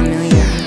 familiar.